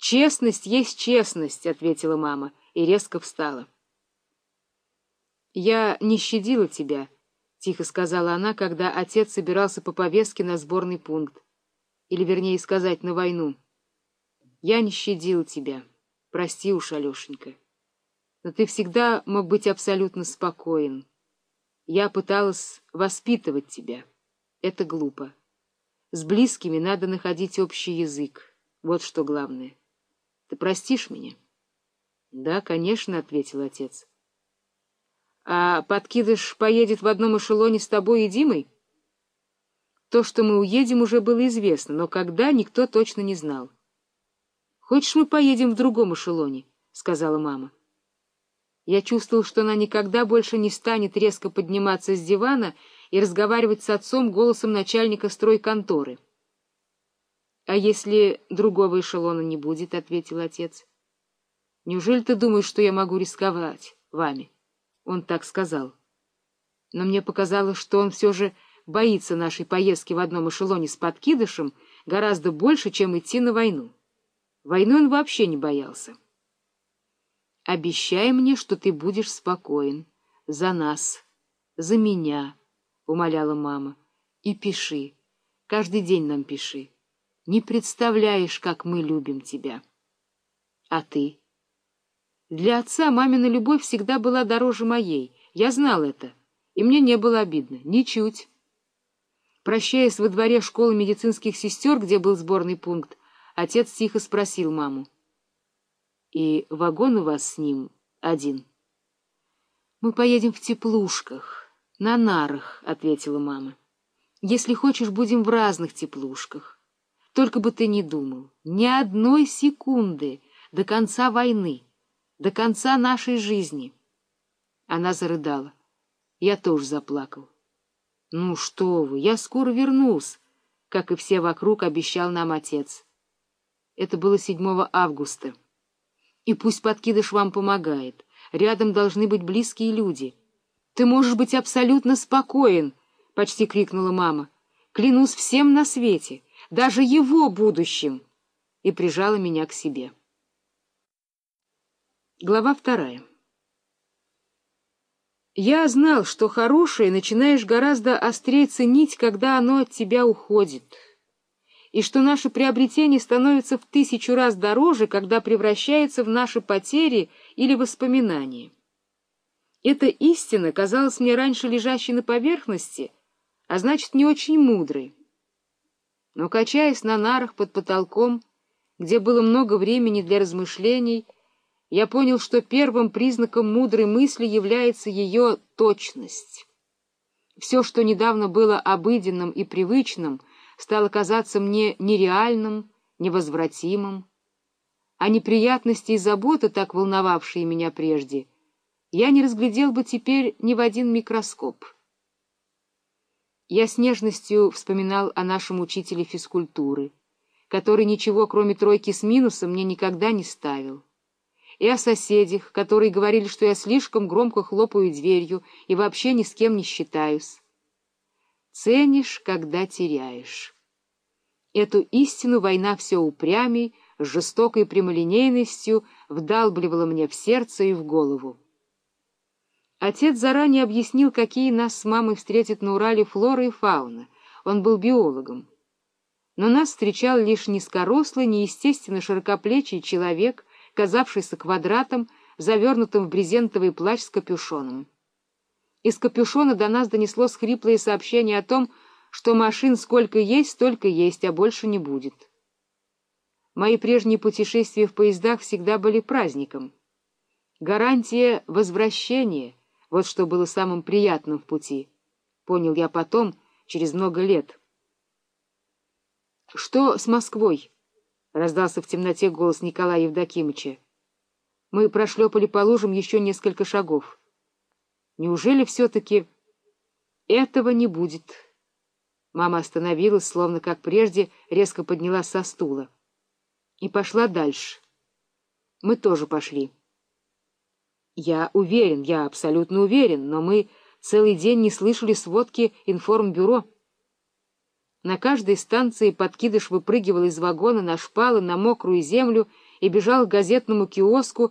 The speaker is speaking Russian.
«Честность есть честность», — ответила мама и резко встала. «Я не щадила тебя», — тихо сказала она, когда отец собирался по повестке на сборный пункт. Или, вернее сказать, на войну. «Я не щадила тебя. Прости уж, Алешенька. Но ты всегда мог быть абсолютно спокоен. Я пыталась воспитывать тебя. Это глупо. С близкими надо находить общий язык. Вот что главное. Ты простишь меня?» «Да, конечно», — ответил отец. А подкидыш поедет в одном эшелоне с тобой и Димой? То, что мы уедем, уже было известно, но когда, никто точно не знал. «Хочешь, мы поедем в другом эшелоне?» — сказала мама. Я чувствовал, что она никогда больше не станет резко подниматься с дивана и разговаривать с отцом голосом начальника стройконторы. — А если другого эшелона не будет? — ответил отец. — Неужели ты думаешь, что я могу рисковать вами? — он так сказал. Но мне показалось, что он все же боится нашей поездки в одном эшелоне с подкидышем гораздо больше, чем идти на войну. Войну он вообще не боялся. «Обещай мне, что ты будешь спокоен. За нас. За меня», — умоляла мама. «И пиши. Каждый день нам пиши. Не представляешь, как мы любим тебя». «А ты?» Для отца мамина любовь всегда была дороже моей. Я знал это, и мне не было обидно. Ничуть. Прощаясь во дворе школы медицинских сестер, где был сборный пункт, отец тихо спросил маму. — И вагон у вас с ним один? — Мы поедем в теплушках, на нарах, — ответила мама. — Если хочешь, будем в разных теплушках. Только бы ты не думал, ни одной секунды до конца войны до конца нашей жизни. Она зарыдала. Я тоже заплакал. Ну что вы, я скоро вернусь, как и все вокруг обещал нам отец. Это было 7 августа. И пусть подкидыш вам помогает. Рядом должны быть близкие люди. Ты можешь быть абсолютно спокоен, — почти крикнула мама. Клянусь всем на свете, даже его будущим. И прижала меня к себе. Глава вторая. Я знал, что хорошее начинаешь гораздо острее ценить, когда оно от тебя уходит, и что наше приобретение становится в тысячу раз дороже, когда превращается в наши потери или воспоминания. Эта истина казалась мне раньше лежащей на поверхности, а значит, не очень мудрой. Но, качаясь на нарах под потолком, где было много времени для размышлений, я понял, что первым признаком мудрой мысли является ее точность. Все, что недавно было обыденным и привычным, стало казаться мне нереальным, невозвратимым. А неприятности и заботы, так волновавшие меня прежде, я не разглядел бы теперь ни в один микроскоп. Я с нежностью вспоминал о нашем учителе физкультуры, который ничего, кроме тройки с минусом, мне никогда не ставил и о соседях, которые говорили, что я слишком громко хлопаю дверью и вообще ни с кем не считаюсь. Ценишь, когда теряешь. Эту истину война все упрямей, с жестокой прямолинейностью вдалбливала мне в сердце и в голову. Отец заранее объяснил, какие нас с мамой встретят на Урале флора и фауна. Он был биологом. Но нас встречал лишь низкорослый, неестественно широкоплечий человек — казавшийся квадратом, завернутым в брезентовый плащ с капюшоном. Из капюшона до нас донеслось хриплое сообщение о том, что машин сколько есть, столько есть, а больше не будет. Мои прежние путешествия в поездах всегда были праздником. Гарантия возвращения — вот что было самым приятным в пути. Понял я потом, через много лет. — Что с Москвой? — раздался в темноте голос Николая Евдокимыча. Мы прошлепали по лужам еще несколько шагов. Неужели все-таки этого не будет? Мама остановилась, словно как прежде, резко поднялась со стула. И пошла дальше. Мы тоже пошли. Я уверен, я абсолютно уверен, но мы целый день не слышали сводки информбюро. На каждой станции подкидыш выпрыгивал из вагона на шпалы, на мокрую землю и бежал к газетному киоску,